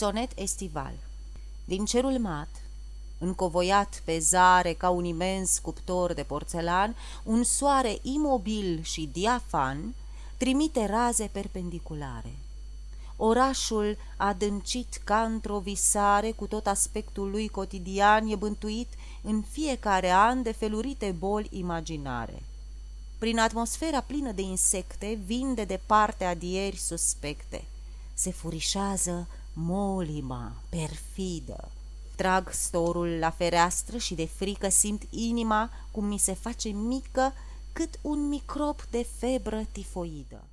Sonet estival Din cerul mat, încovoiat pe zare ca un imens cuptor de porțelan, un soare imobil și diafan trimite raze perpendiculare. Orașul adâncit ca într-o visare, cu tot aspectul lui cotidian, e bântuit în fiecare an de felurite boli imaginare. Prin atmosfera plină de insecte, vin de departe adieri suspecte. Se furișează molima, perfidă. Trag storul la fereastră și de frică simt inima cum mi se face mică cât un microb de febră tifoidă.